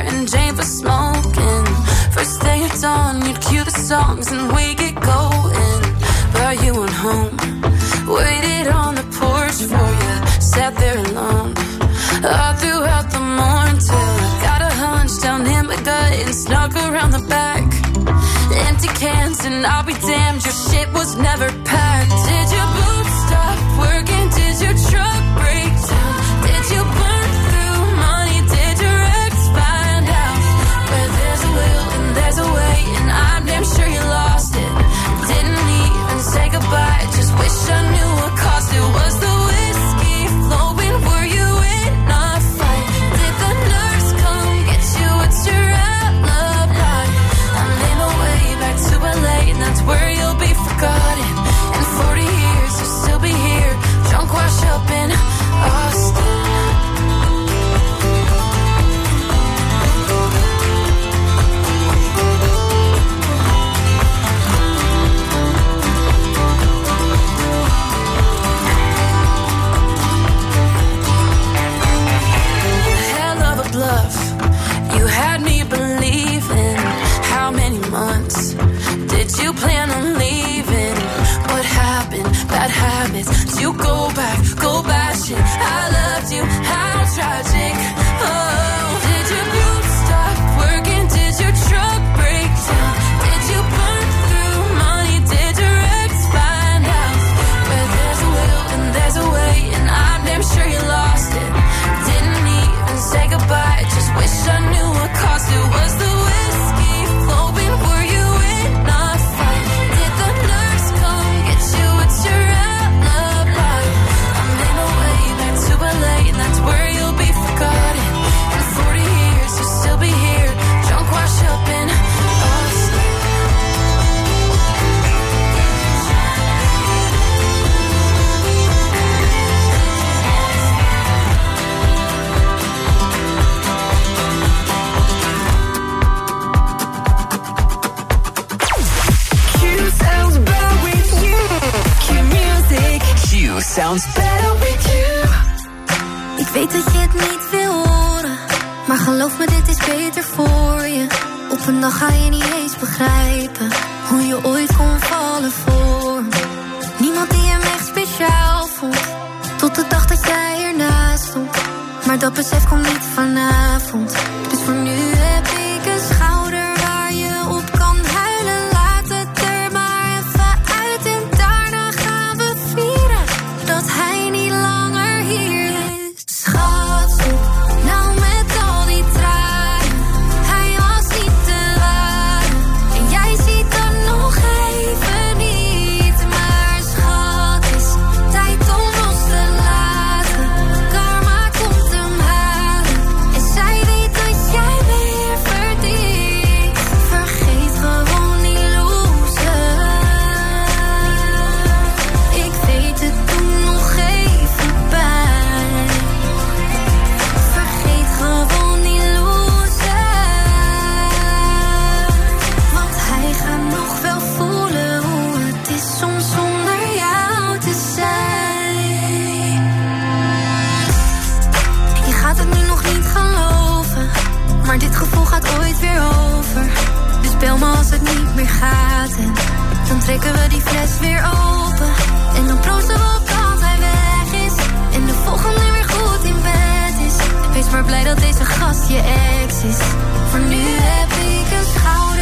and Jane for smoking. First day at dawn, you'd cue the songs and we get going. But you went home, waited on the porch for you, sat there alone all throughout the morning till I got a hunch down in my gut and snuck around the back. Empty cans and I'll be damned, your shit was never shit. het gevoel gaat ooit weer over. Dus bel me als het niet meer gaat. En dan trekken we die fles weer open. En dan proosten we op dat hij weg is. En de volgende weer goed in bed is. Wees maar blij dat deze gast je ex is. Voor nu heb ik een schouder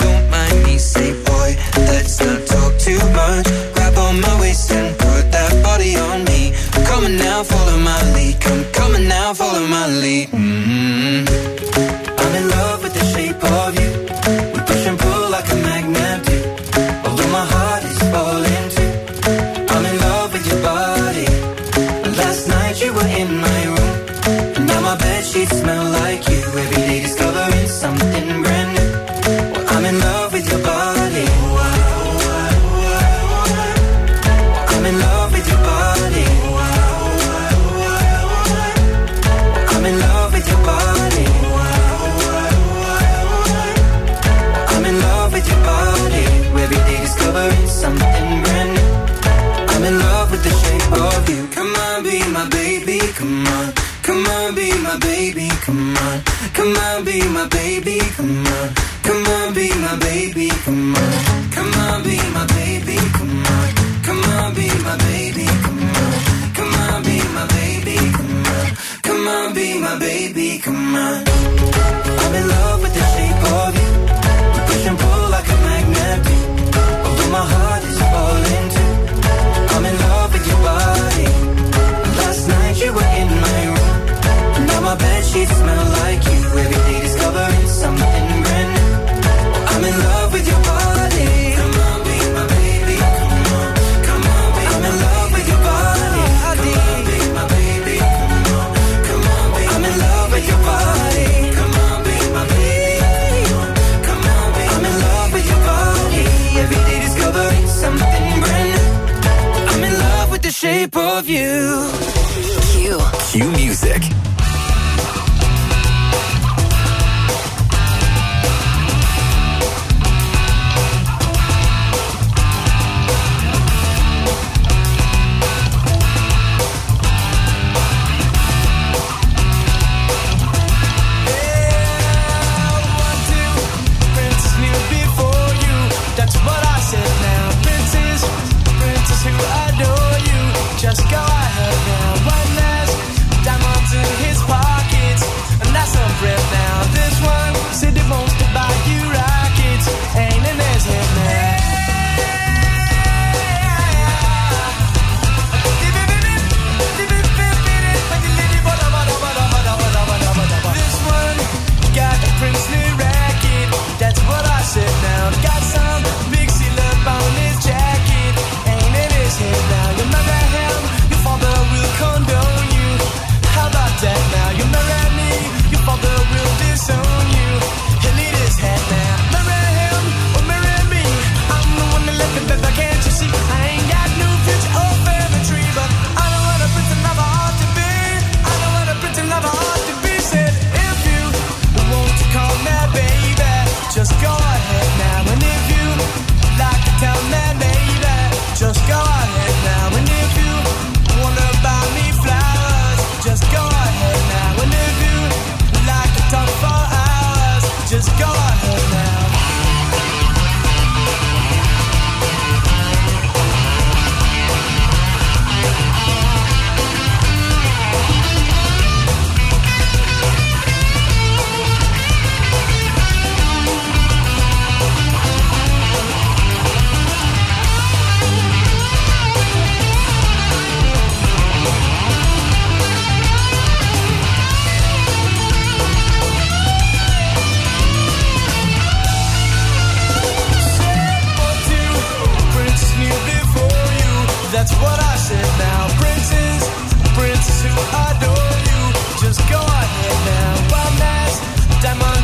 just go out.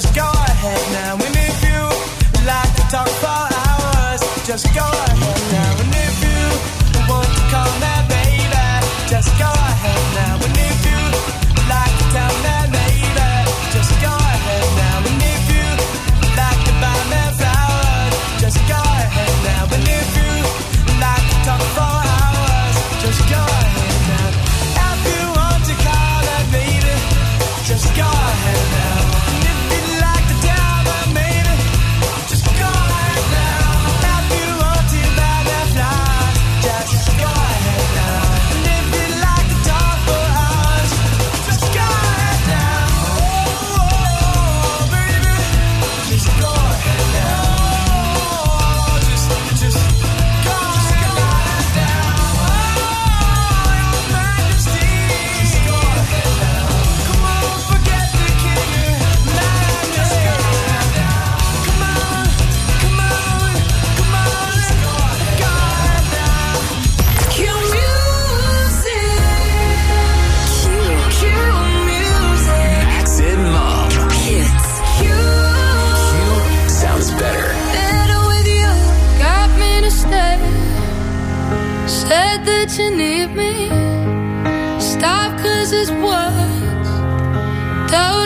just go ahead now. And if you like to talk for hours, just go ahead now. that you need me. Stop, cause it's worse. Don't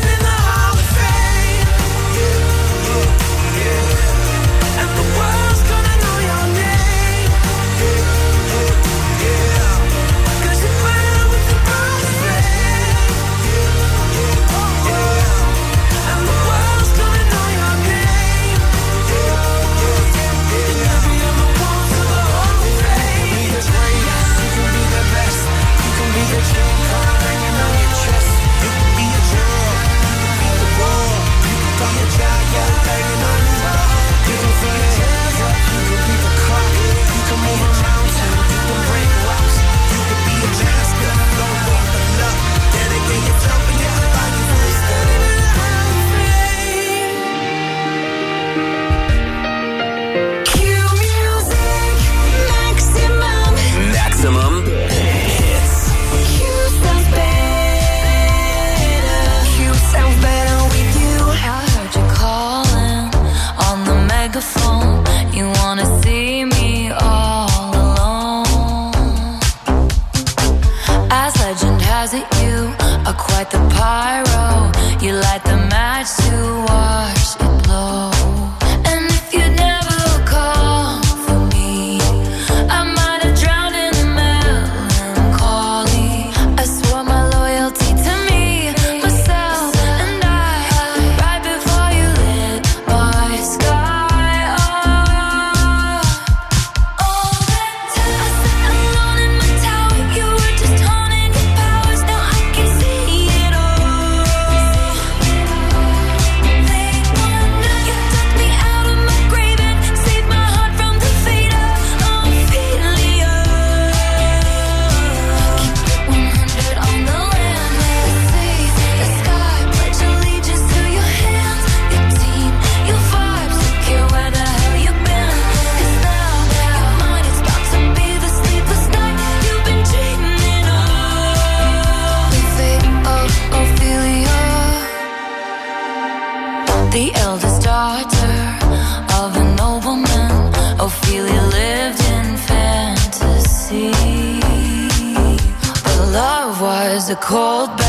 Cold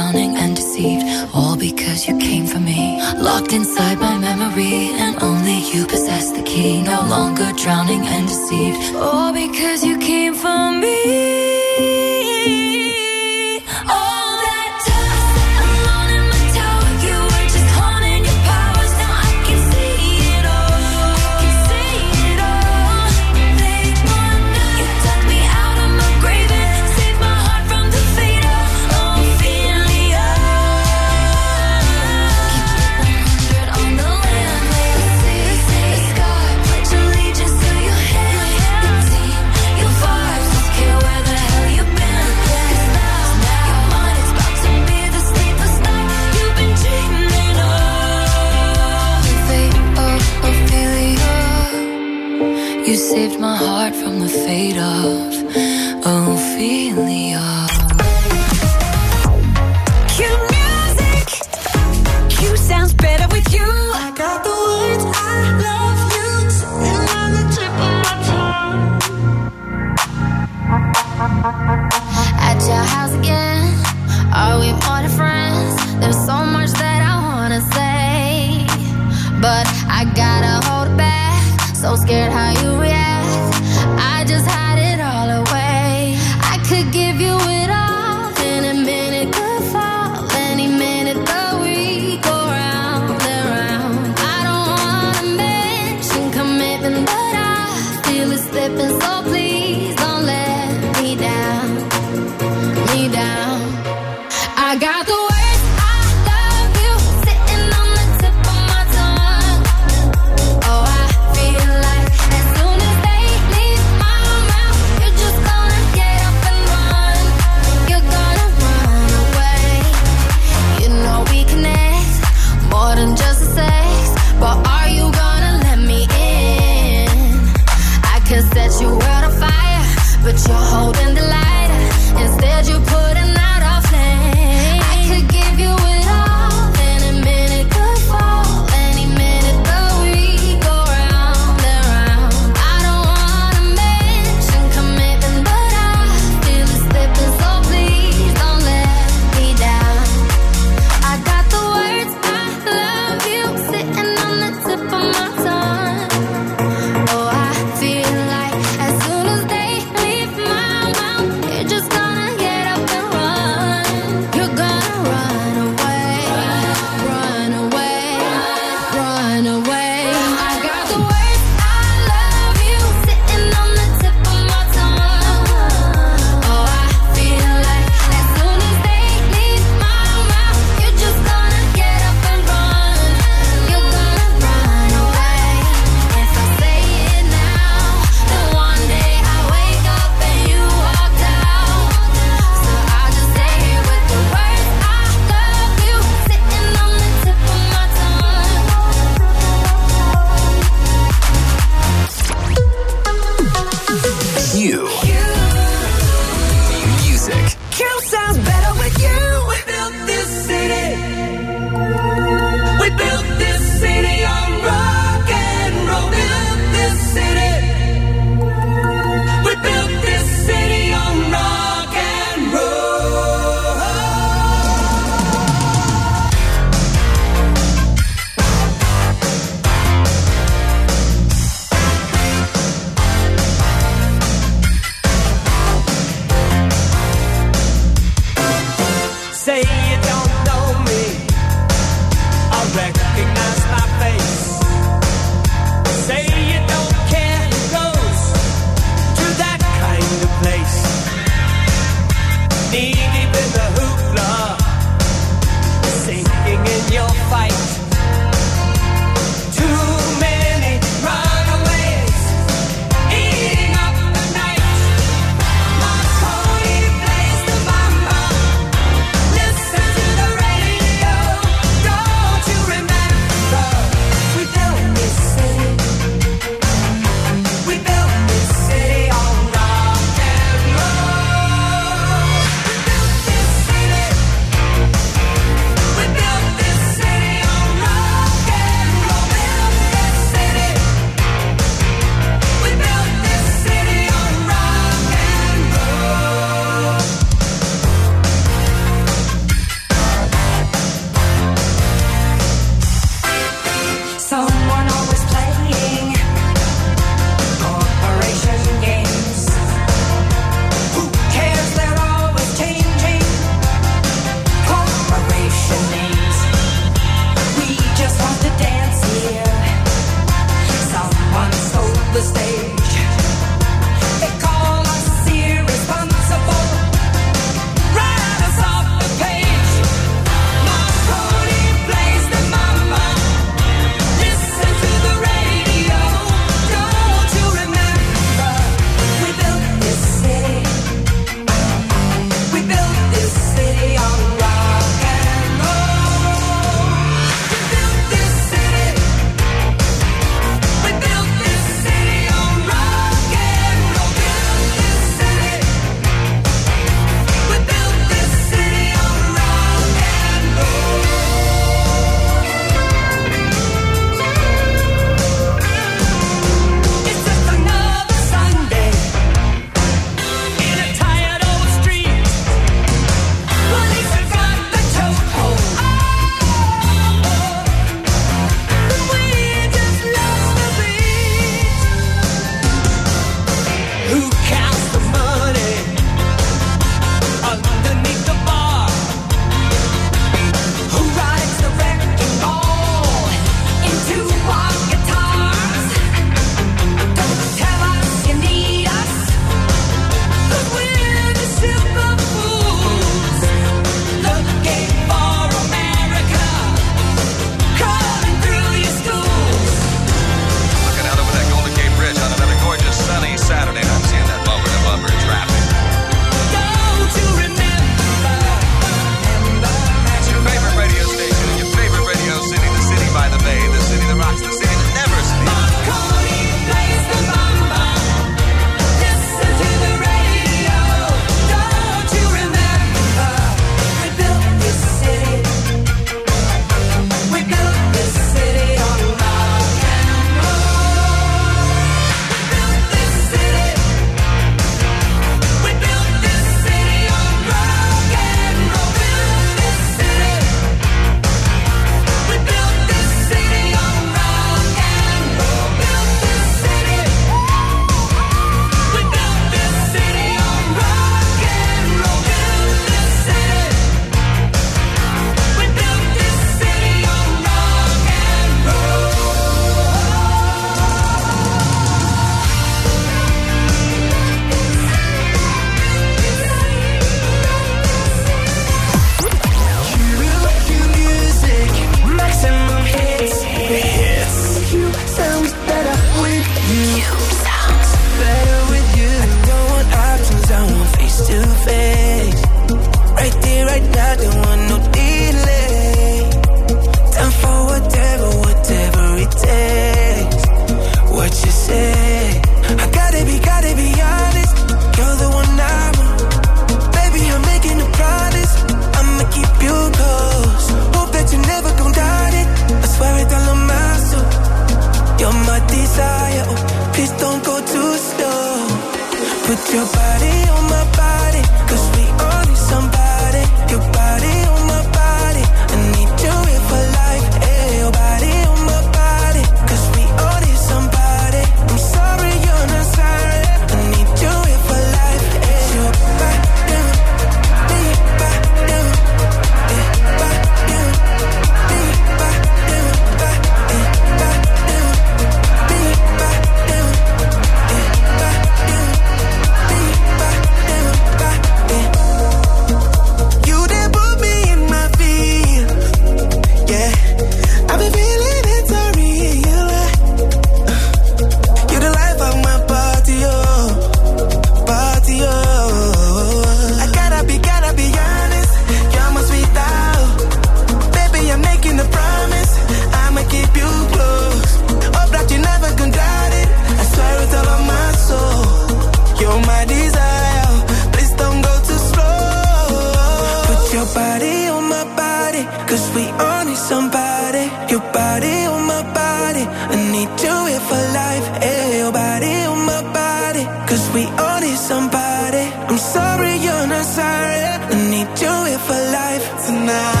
tonight.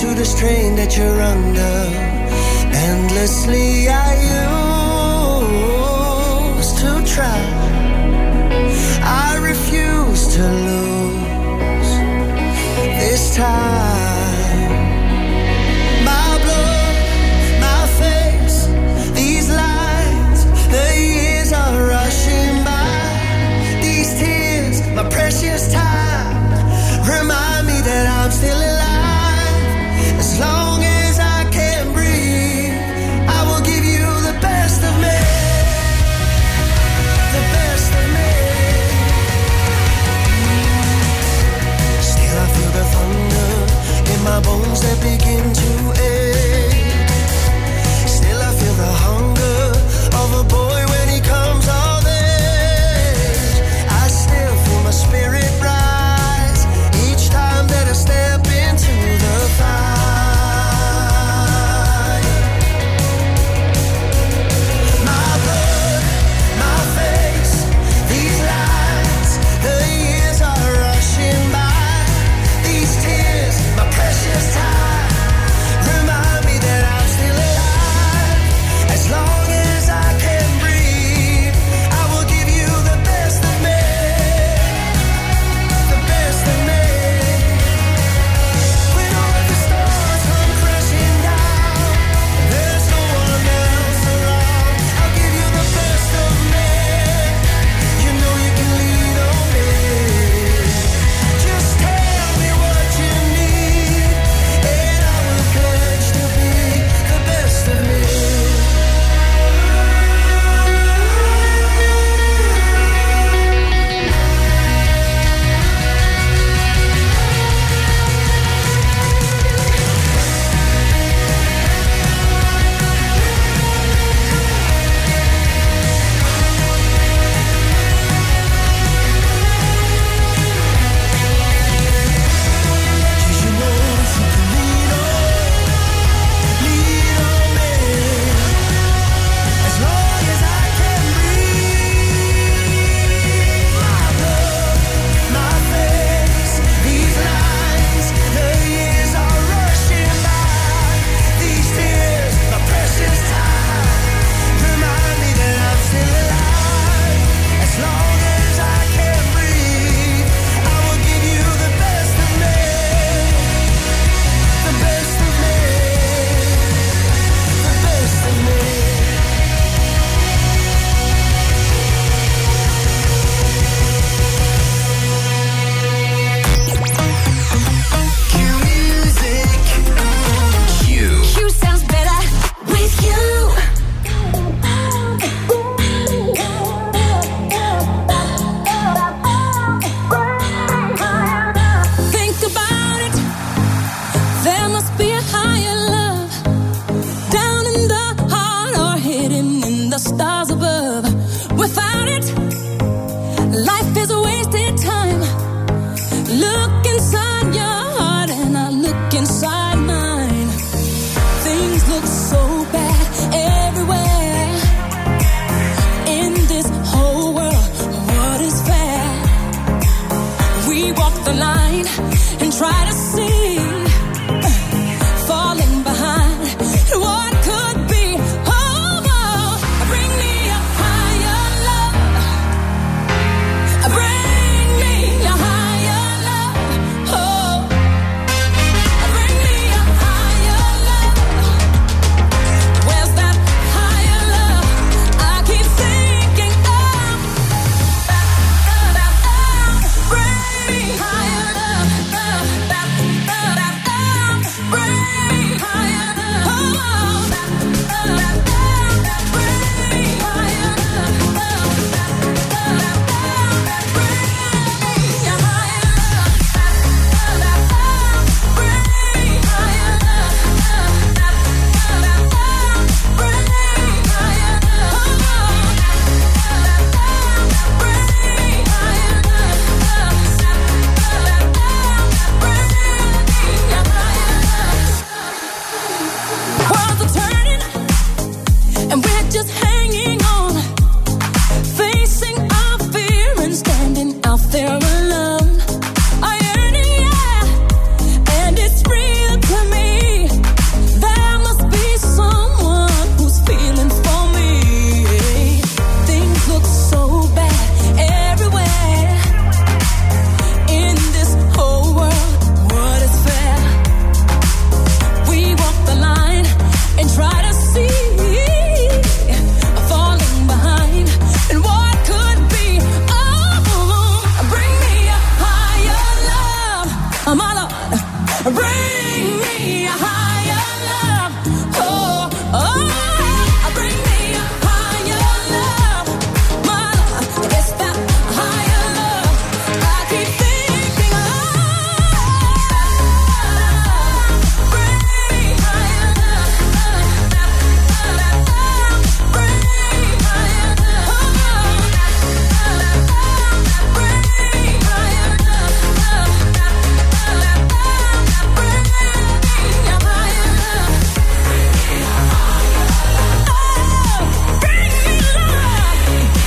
to the strain that you're under. Endlessly, I used to try. I refuse to lose this time. My blood, my face, these lights, the years are rushing by. These tears, my precious time, remind me that I'm still.